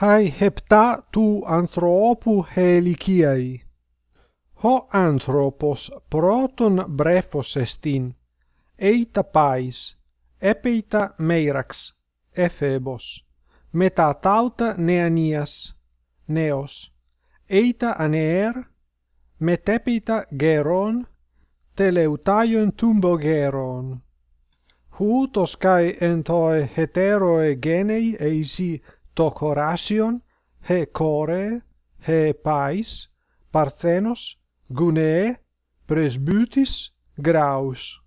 hai hepta tu anthropu heliciai. Ho anthropos proton brephos estin, eita pais, epeita meirax, ephebos, meta tauta neanias, neos, eita aneer, metepita geron, teleutaion tumbo geron. Hutos kai entoe heteroe genei eisi toc Horasion, he Core, he Pais, Parthenos, gune Presbytis, Graus.